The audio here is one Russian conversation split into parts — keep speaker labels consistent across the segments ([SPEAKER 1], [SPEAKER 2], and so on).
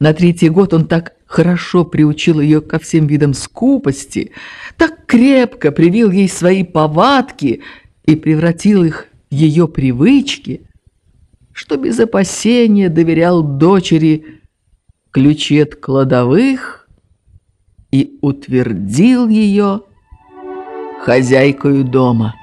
[SPEAKER 1] На третий год он так хорошо приучил ее ко всем видам скупости, так крепко привил ей свои повадки и превратил их в ее привычки, что без опасения доверял дочери ключи от кладовых и утвердил ее хозяйкою дома.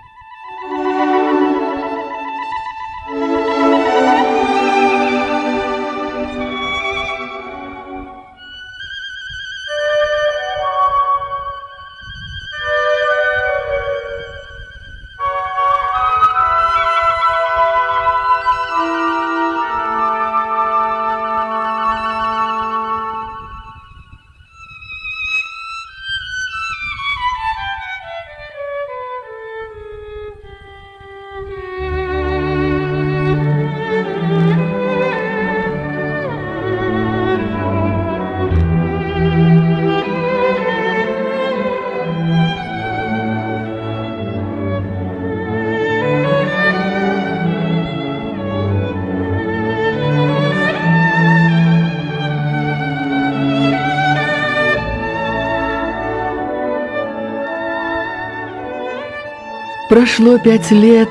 [SPEAKER 1] Прошло пять лет,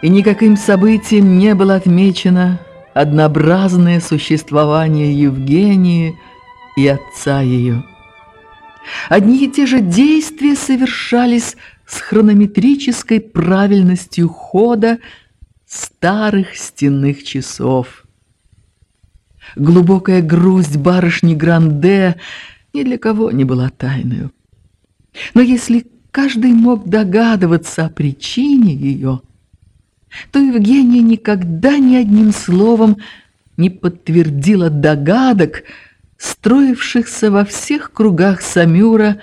[SPEAKER 1] и никаким событием не было отмечено однообразное существование Евгении и отца ее. Одни и те же действия совершались с хронометрической правильностью хода старых стенных часов. Глубокая грусть барышни Гранде ни для кого не была тайною. Но если каждый мог догадываться о причине ее, то Евгения никогда ни одним словом не подтвердила догадок, строившихся во всех кругах Самюра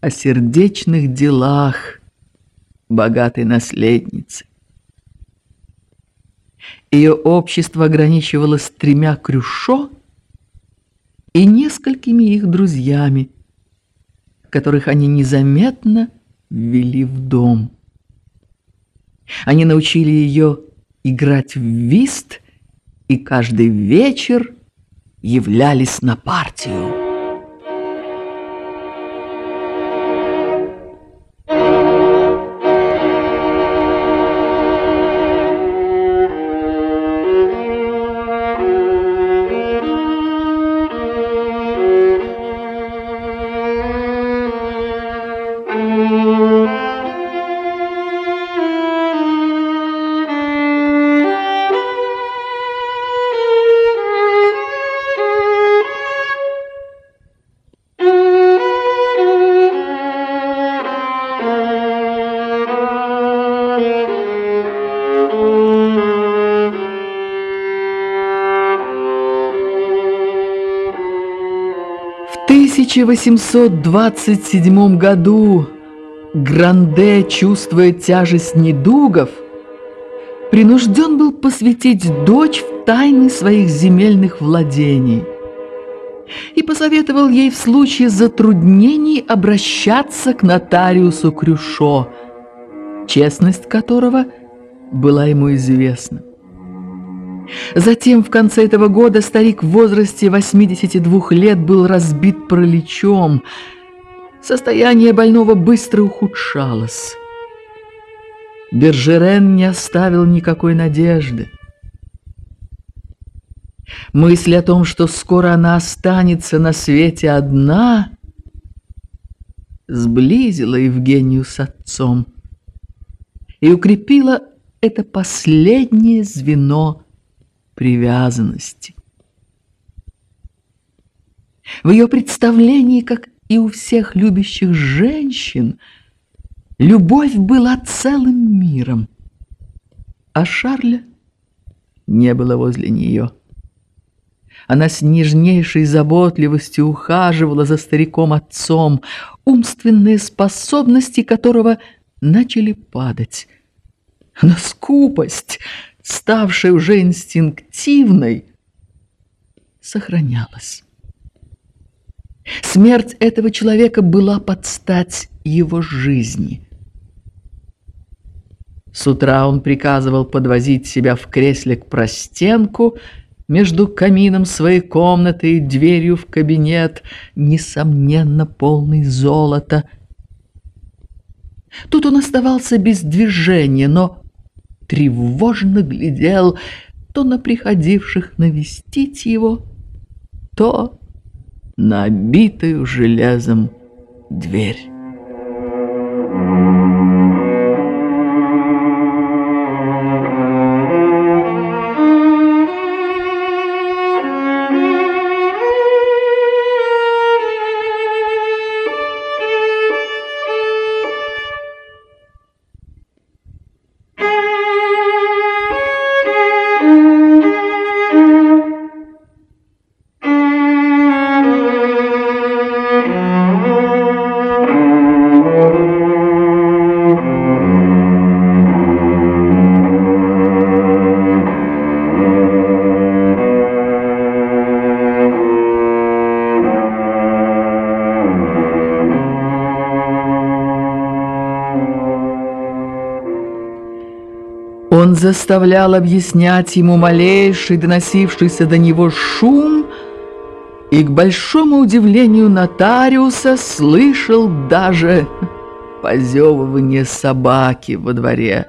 [SPEAKER 1] о сердечных делах богатой наследницы. Ее общество ограничивалось тремя крюшо и несколькими их друзьями – которых они незаметно ввели в дом. Они научили ее играть в вист и каждый вечер являлись на партию. 1827 году Гранде, чувствуя тяжесть недугов, принужден был посвятить дочь в тайны своих земельных владений и посоветовал ей в случае затруднений обращаться к нотариусу Крюшо, честность которого была ему известна. Затем, в конце этого года, старик в возрасте 82 лет был разбит параличом. Состояние больного быстро ухудшалось. Бержерен не оставил никакой надежды. Мысль о том, что скоро она останется на свете одна, сблизила Евгению с отцом и укрепила это последнее звено привязанности. В ее представлении, как и у всех любящих женщин, любовь была целым миром, а Шарля не было возле нее. Она с нежнейшей заботливостью ухаживала за стариком-отцом, умственные способности которого начали падать. Но скупость ставшая уже инстинктивной, сохранялась. Смерть этого человека была под стать его жизни. С утра он приказывал подвозить себя в кресле к простенку между камином своей комнаты и дверью в кабинет, несомненно, полный золота. Тут он оставался без движения, но тревожно глядел то на приходивших навестить его, то на обитую железом дверь. Заставлял объяснять ему малейший доносившийся до него шум, и, к большому удивлению нотариуса, слышал даже позевывание собаки во дворе.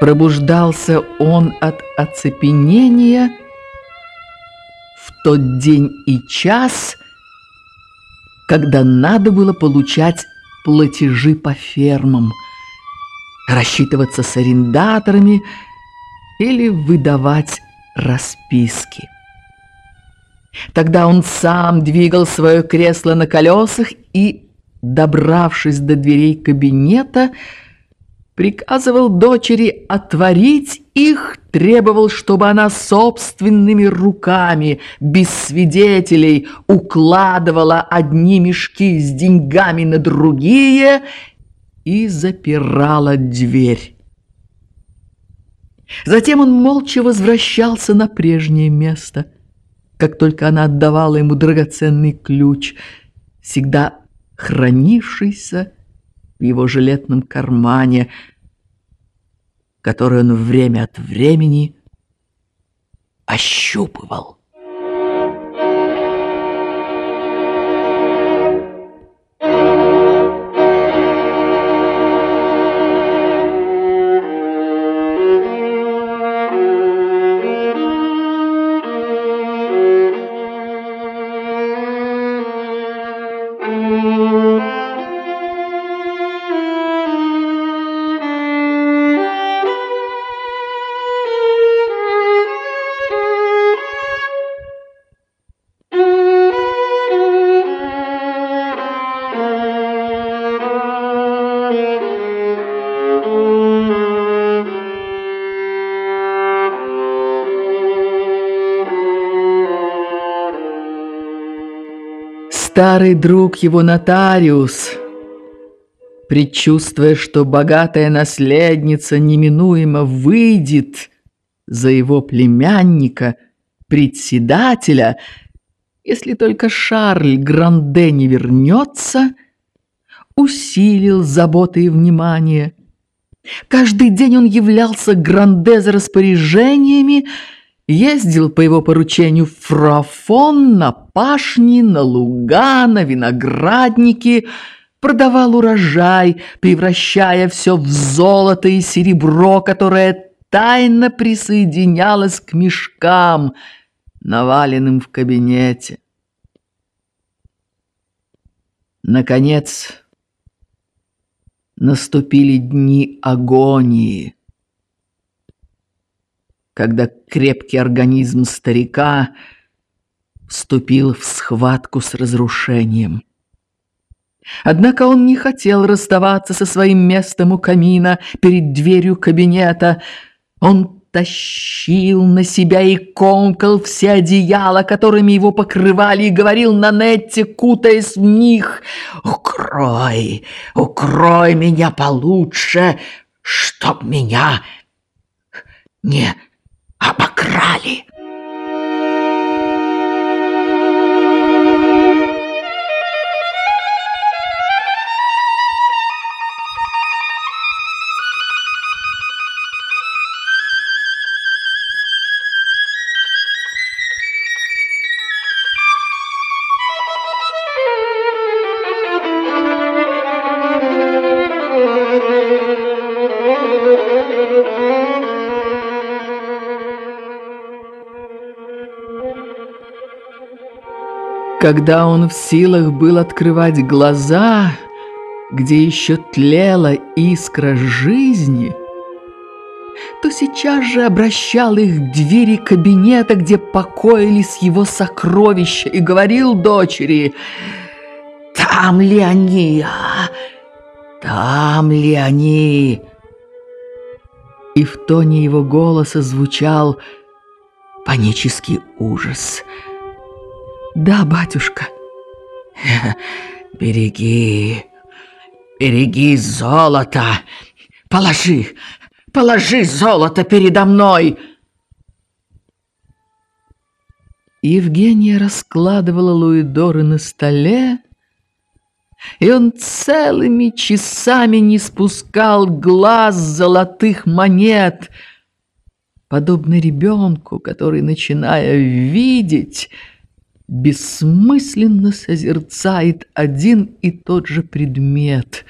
[SPEAKER 1] Пробуждался он от оцепенения в тот день и час, когда надо было получать платежи по фермам – рассчитываться с арендаторами или выдавать расписки. Тогда он сам двигал свое кресло на колесах и, добравшись до дверей кабинета, приказывал дочери отворить их, требовал, чтобы она собственными руками, без свидетелей, укладывала одни мешки с деньгами на другие и запирала дверь. Затем он молча возвращался на прежнее место, как только она отдавала ему драгоценный ключ, всегда хранившийся в его жилетном кармане, который он время от времени ощупывал. Старый друг его нотариус, предчувствуя, что богатая наследница неминуемо выйдет за его племянника, председателя, если только Шарль Гранде не вернется, усилил заботы и внимание. Каждый день он являлся Гранде за распоряжениями, ездил по его поручению в Фрафон, на пашни, на луга, на виноградники, продавал урожай, превращая все в золото и серебро, которое тайно присоединялось к мешкам, наваленным в кабинете. Наконец, наступили дни агонии – когда крепкий организм старика вступил в схватку с разрушением. Однако он не хотел расставаться со своим местом у камина перед дверью кабинета. Он тащил на себя и комкал все одеяла, которыми его покрывали, и говорил на Нетте, кутаясь в них, «Укрой, укрой меня получше, чтоб меня не обокрали. Когда он в силах был открывать глаза, где еще тлела искра жизни, то сейчас же обращал их к двери кабинета, где покоились его сокровища, и говорил дочери, «Там ли они? Там ли они?» И в тоне его голоса звучал панический ужас. «Да, батюшка». «Береги, береги золото, положи, Положи золото передо мной!» Евгения раскладывала луидоры на столе, и он целыми часами не спускал глаз золотых монет, подобно ребенку, который, начиная видеть, бессмысленно созерцает один и тот же предмет.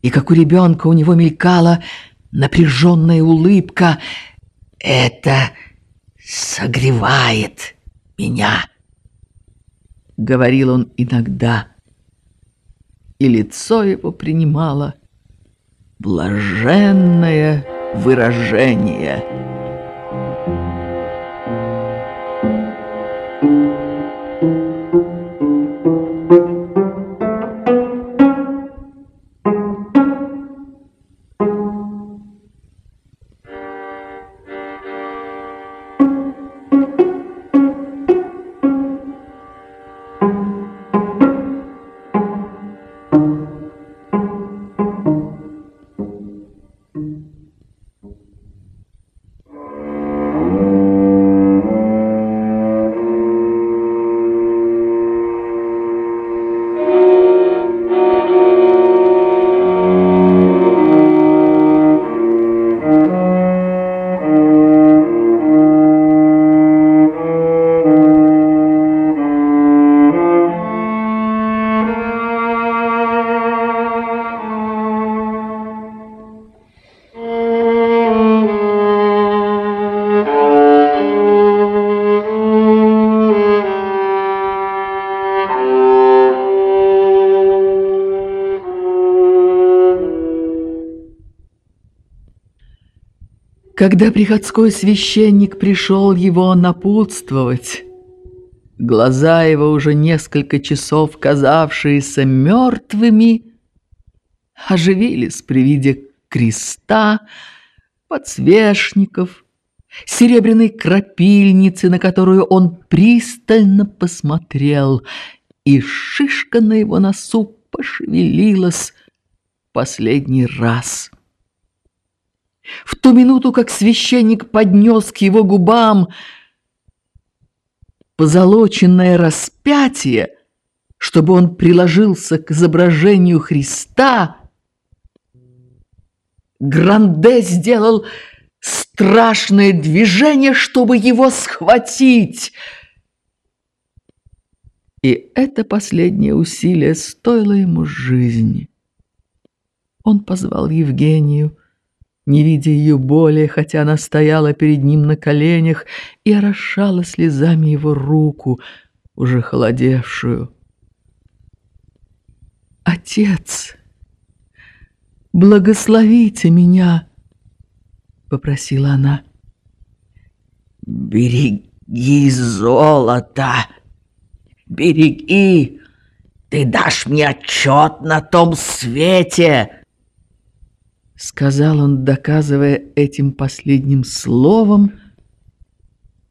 [SPEAKER 1] И как у ребенка у него мелькала напряженная улыбка. «Это согревает меня», — говорил он иногда, и лицо его принимало блаженное выражение — Когда приходской священник пришел его напутствовать, глаза его, уже несколько часов казавшиеся мертвыми, оживились при виде креста, подсвечников, серебряной крапильницы, на которую он пристально посмотрел, и шишка на его носу пошевелилась последний раз. В ту минуту, как священник поднес к его губам позолоченное распятие, чтобы он приложился к изображению Христа, Гранде сделал страшное движение, чтобы его схватить. И это последнее усилие стоило ему жизни. Он позвал Евгению, не видя ее боли, хотя она стояла перед ним на коленях и орошала слезами его руку, уже холодевшую. «Отец, благословите меня!» — попросила она. «Береги золото! Береги! Ты дашь мне отчет на том свете!» Сказал он, доказывая этим последним словом,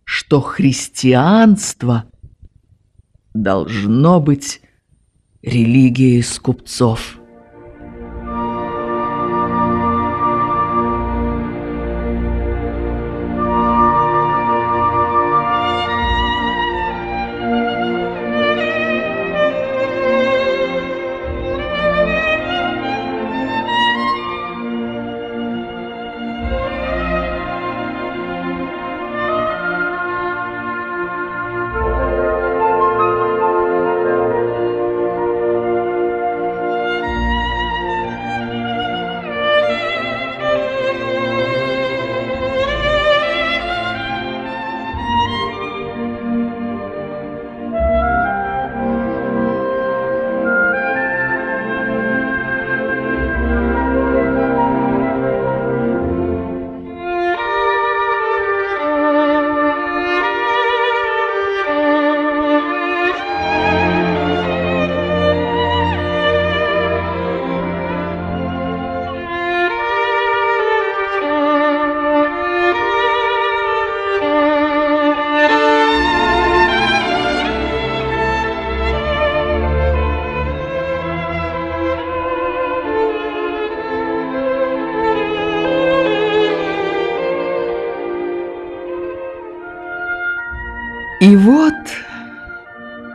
[SPEAKER 1] что христианство должно быть религией скупцов. Вот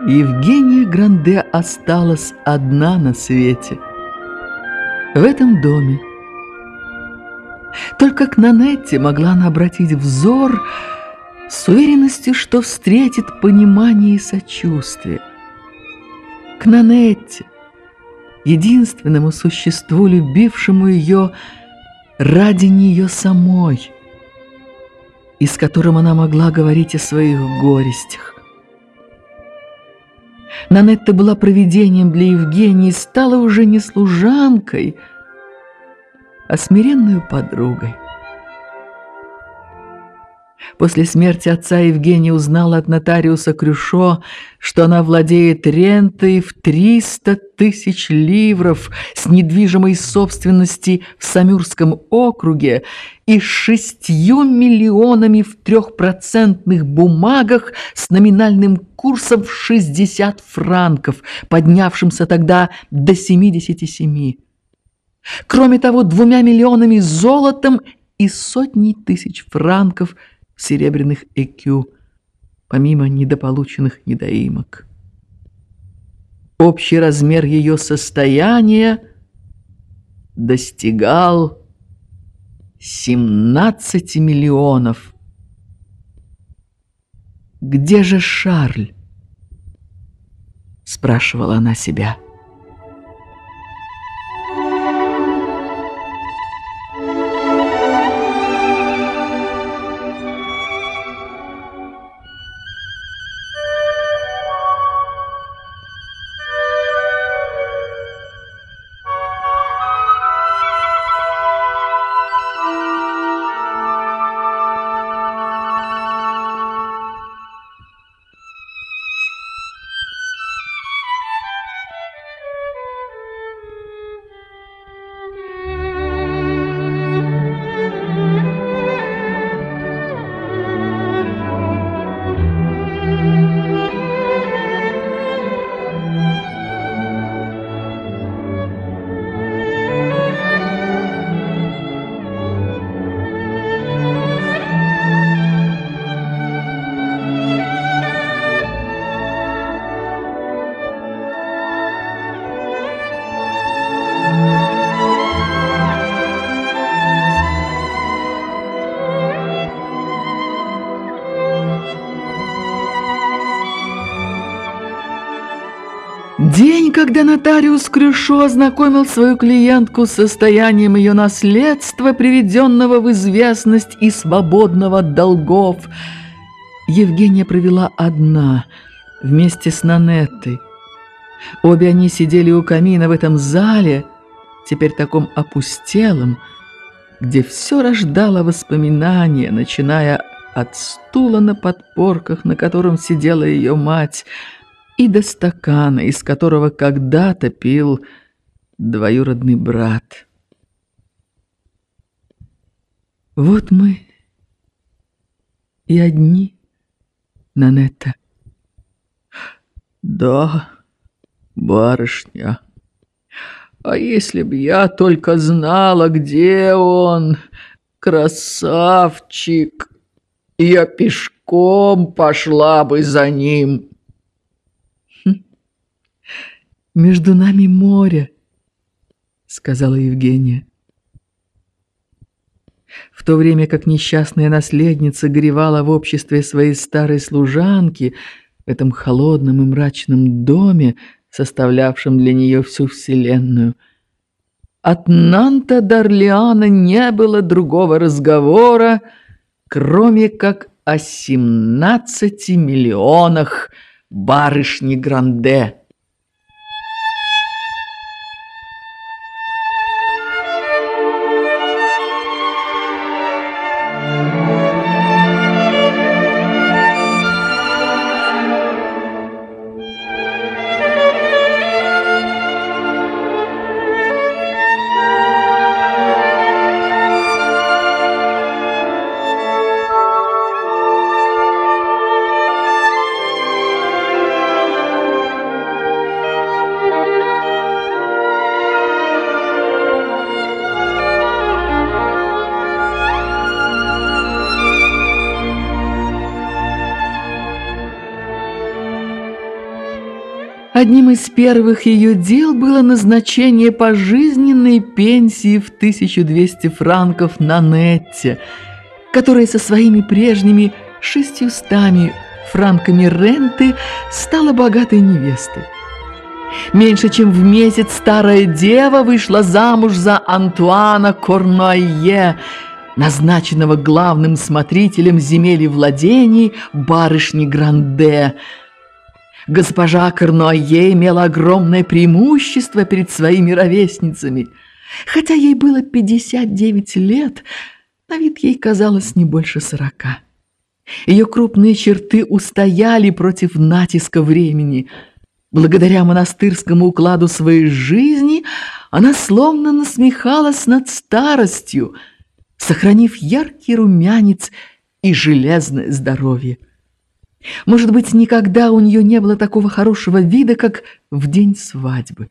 [SPEAKER 1] Евгения Гранде осталась одна на свете. В этом доме. Только к Нанетте могла она обратить взор с уверенностью, что встретит понимание и сочувствие. К Нанетте, единственному существу, любившему ее ради нее самой, и с которым она могла говорить о своих горестях. Нанетта была провидением для Евгении и стала уже не служанкой, а смиренную подругой. После смерти отца Евгения узнала от нотариуса Крюшо, что она владеет рентой в 300 тысяч ливров с недвижимой собственности в Самюрском округе и шестью миллионами в трехпроцентных бумагах с номинальным курсом в 60 франков, поднявшимся тогда до 77. Кроме того, двумя миллионами золотом и сотней тысяч франков – серебряных ЭКЮ, помимо недополученных недоимок. Общий размер ее состояния достигал 17 миллионов. «Где же Шарль?» – спрашивала она себя. Когда нотариус Крюшо ознакомил свою клиентку с состоянием ее наследства, приведенного в известность и свободного от долгов, Евгения провела одна, вместе с Нанеттой. Обе они сидели у камина в этом зале, теперь таком опустелом, где все рождало воспоминания, начиная от стула на подпорках, на котором сидела ее мать, и до стакана, из которого когда-то пил двоюродный брат. Вот мы и одни, Нанетта.
[SPEAKER 2] Да, барышня. А если б я только знала, где он, красавчик, я пешком пошла бы за ним.
[SPEAKER 1] Между нами море, сказала Евгения. В то время как несчастная наследница горевала в обществе своей старой служанки в этом холодном и мрачном доме, составлявшем для нее всю вселенную, от Нанта до Орлеана не было другого разговора, кроме как о семнадцати миллионах барышни Гранде. Одним из первых ее дел было назначение пожизненной пенсии в 1200 франков на Нетте, которая со своими прежними шестьюстами франками ренты стала богатой невестой. Меньше чем в месяц старая дева вышла замуж за Антуана Корнуае, назначенного главным смотрителем земель и владений барышни Гранде. Госпожа Корнуае имела огромное преимущество перед своими ровесницами. Хотя ей было 59 лет, на вид ей казалось не больше сорока. Ее крупные черты устояли против натиска времени – Благодаря монастырскому укладу своей жизни она словно насмехалась над старостью, сохранив яркий румянец и железное здоровье. Может быть, никогда у нее не было такого хорошего вида, как в день свадьбы.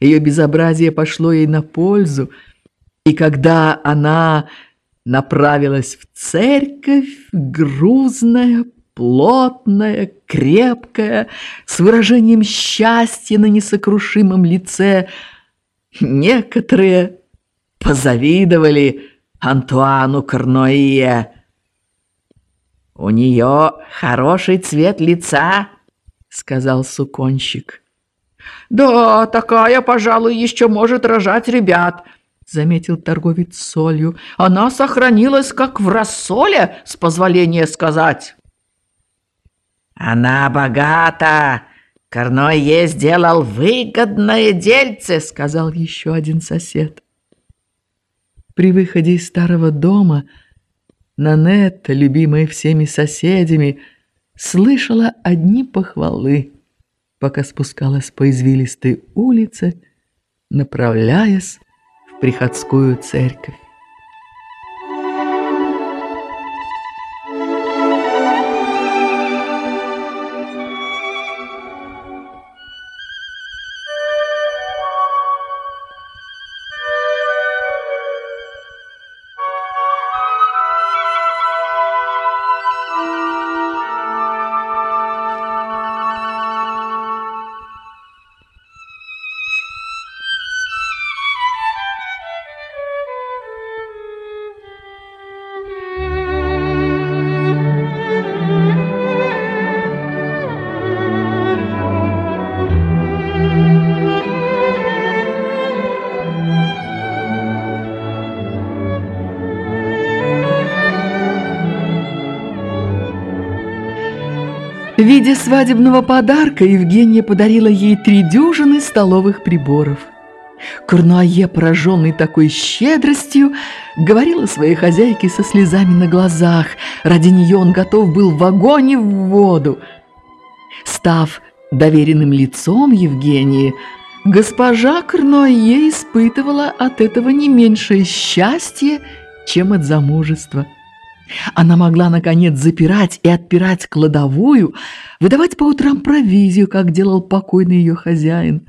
[SPEAKER 1] Ее безобразие пошло ей на пользу, и когда она направилась в церковь, грузная, плотная, крепкая, с выражением счастья на несокрушимом лице. Некоторые позавидовали Антуану Корнуие. «У нее хороший цвет лица», — сказал суконщик.
[SPEAKER 2] «Да, такая, пожалуй, еще может рожать ребят», —
[SPEAKER 1] заметил торговец солью.
[SPEAKER 2] «Она сохранилась, как в рассоле, с позволения сказать».
[SPEAKER 3] «Она богата! Корнойе сделал выгодное дельце!» — сказал еще один сосед.
[SPEAKER 1] При выходе из старого дома Нанетта, любимая всеми соседями, слышала одни похвалы, пока спускалась по извилистой улице, направляясь в приходскую церковь. В виде свадебного подарка Евгения подарила ей три дюжины столовых приборов. Корнуае, пораженный такой щедростью, говорила своей хозяйке со слезами на глазах. Ради нее он готов был в огонь и в воду. Став доверенным лицом Евгении, госпожа Корнуае испытывала от этого не меньшее счастье, чем от замужества. Она могла, наконец, запирать и отпирать кладовую, выдавать по утрам провизию, как делал покойный ее хозяин.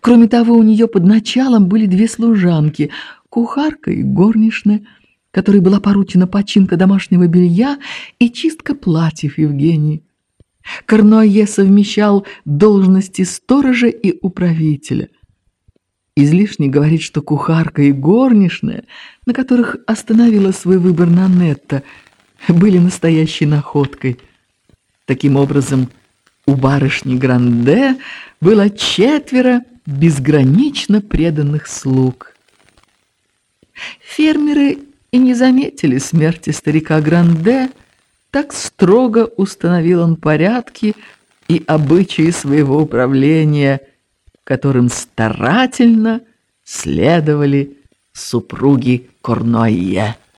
[SPEAKER 1] Кроме того, у нее под началом были две служанки, кухарка и горничная, которой была поручена починка домашнего белья и чистка платьев Евгении. Корнуае совмещал должности сторожа и управителя – Излишне говорить, что кухарка и горничная, на которых остановила свой выбор Нанетта, были настоящей находкой. Таким образом, у барышни Гранде было четверо безгранично преданных слуг. Фермеры и не заметили смерти старика Гранде, так строго установил он порядки и обычаи своего управления – которым старательно следовали супруги Корнойе.